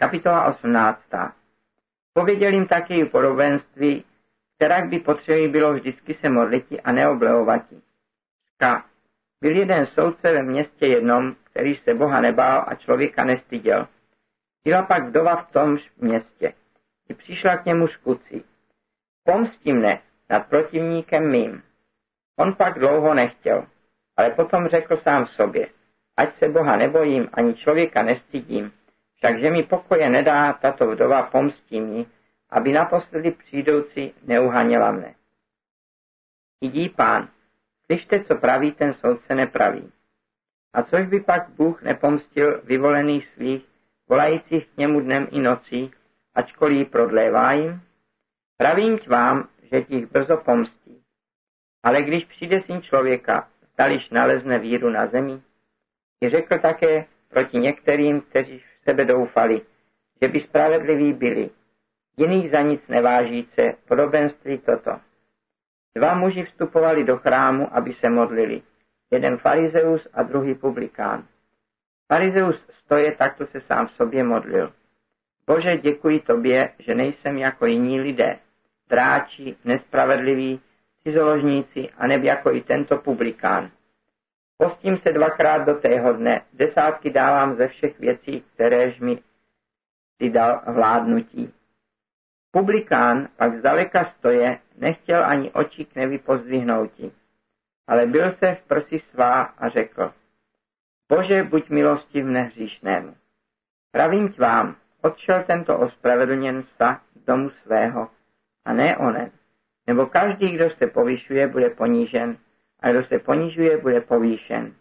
Kapitola 18. Pověděl jim taky podobenství, která by potřeby bylo vždycky se modliti a neoblevovati. K. Byl jeden soudce ve městě jednom, který se Boha nebál a člověka nestyděl. Byla pak vdova v tom městě. I přišla k němu škuci. Pomsti mne nad protivníkem mým. On pak dlouho nechtěl, ale potom řekl sám sobě, ať se Boha nebojím, ani člověka nestydím, všakže mi pokoje nedá tato vdova pomstí mi, aby naposledy přijdoucí neuhaněla mne. Jdi pán, slyšte, co praví ten soudce nepraví. A což by pak Bůh nepomstil vyvolených svých, volajících k němu dnem i nocí, ačkoliv prodlévá jim? Pravím vám, že ti brzo pomstí. Ale když přijde syn člověka, stališ nalezne víru na zemi? I řekl také proti některým, kteří sebe doufali, že by spravedliví byli, jiných za nic nevážíce, podobenství toto. Dva muži vstupovali do chrámu, aby se modlili. Jeden farizeus a druhý publikán. Farizeus stoje takto se sám sobě modlil. Bože, děkuji tobě, že nejsem jako jiní lidé, dráči, nespravedliví, cizoložníci a jako i tento publikán. Postím se dvakrát do tého dne, desátky dávám ze všech věcí, kteréž mi si dal vládnutí. Publikán pak zdaleka stoje, nechtěl ani oči k nebi pozdvihnouti, ale byl se v prsi svá a řekl, Bože, buď milostiv nehříšnému. Pravím k vám, odšel tento ospravedlněn sa domu svého, a ne onen. Nebo každý, kdo se povyšuje, bude ponížen, a kdo se ponižuje, bude povýšen.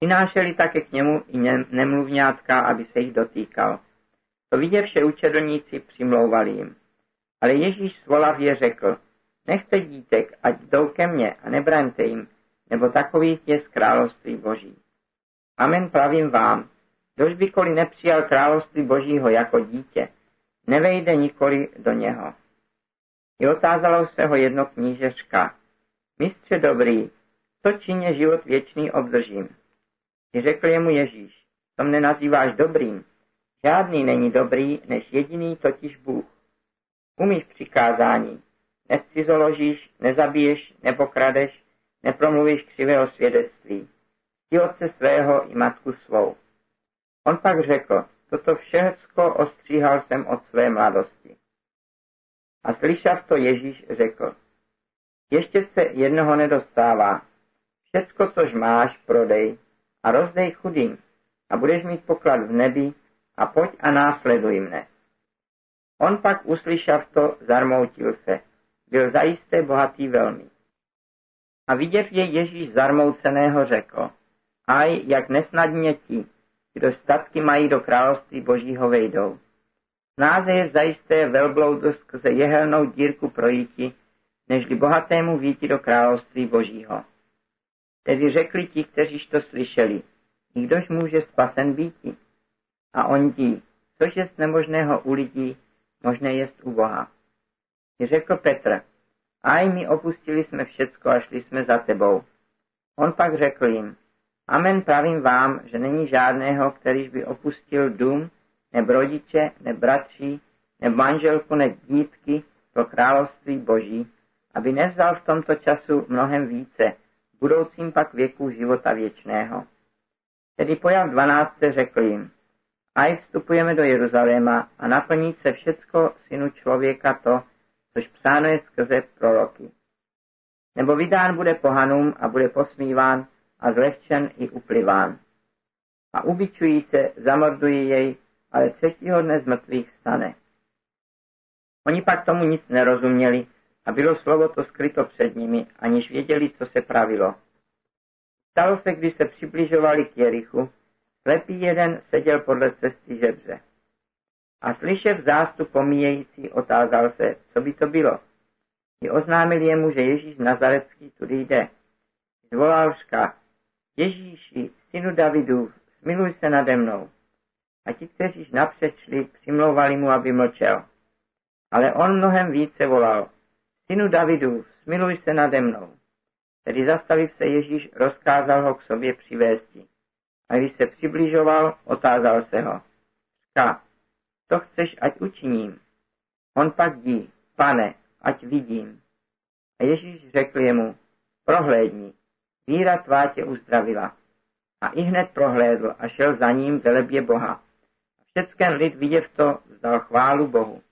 Přinášeli také k němu i nemluvňátka, aby se jich dotýkal. To viděvše učedlníci přimlouvali jim. Ale Ježíš svolavě řekl, nechte dítek, ať jdou ke mně a nebraňte jim, nebo takových je z království boží. Amen pravím vám, kdož bykoli nepřijal království božího jako dítě, nevejde nikoli do něho. I otázalo se ho jedno knížečka. Mistře dobrý, co čině život věčný obdržím? I řekl jemu Ježíš, to mne nazýváš dobrým, Žádný není dobrý, než jediný totiž Bůh. Umíš přikázání. Nescizoložíš, nezabiješ, nepokradeš, nepromluvíš křivého svědectví. Ti otce svého i matku svou. On pak řekl, toto všecko ostříhal jsem od své mladosti. A slyšav to Ježíš řekl, ještě se jednoho nedostává. Všecko, což máš, prodej a rozdej chudým a budeš mít poklad v nebi a pojď a následuj mne. On pak uslyšav to, zarmoutil se. Byl zajisté bohatý velmi. A viděv je Ježíš zarmouceného řekl, aj jak nesnadně ti, kdo statky mají do království božího vejdou. Náze je zajisté velbloudost skrze jehelnou dírku projíti, nežli bohatému víti do království božího. Tedy řekli ti, kteříž to slyšeli, nikdož může spasen býti. A on dí, což je nemožného u lidí, možné jest u Boha. I řekl Petr, a i my opustili jsme všecko a šli jsme za tebou. On pak řekl jim, Amen pravím vám, že není žádného, kterýž by opustil dům, ne rodiče, ne bratří, ne manželku, ne dítky pro království boží, aby nevzal v tomto času mnohem více, budoucím pak věku života věčného. Tedy pojav 12. řekl jim, a vstupujeme do Jeruzaléma a naplní se všecko synu člověka to, což psáno je skrze proroky. Nebo vydán bude pohanům a bude posmíván a zlehčen i upliván. A ubičují se, zamordují jej, ale třetího dne z mrtvých stane. Oni pak tomu nic nerozuměli a bylo slovo to skryto před nimi, aniž věděli, co se pravilo. Stalo se, když se přibližovali k Jerichu, Slepý jeden seděl podle cesty žebře. A slyšev zástup pomíjející, otázal se, co by to bylo. I oznámil jemu, že Ježíš Nazarecký tudy jde. Zvolal ška, Ježíši, synu Davidův, smiluj se nade mnou. A ti, kteří napřed šli, přimlouvali mu, aby mlčel. Ale on mnohem více volal, synu Davidův, smiluj se nade mnou. Tedy zastavit se Ježíš, rozkázal ho k sobě přivésti. A když se přibližoval, otázal se ho. říká, co chceš, ať učiním. On pak dí, pane, ať vidím. A Ježíš řekl jemu, prohlédni, víra tvá tě uzdravila. A i hned prohlédl a šel za ním velebě Boha. A všecken lid viděv to vzdal chválu Bohu.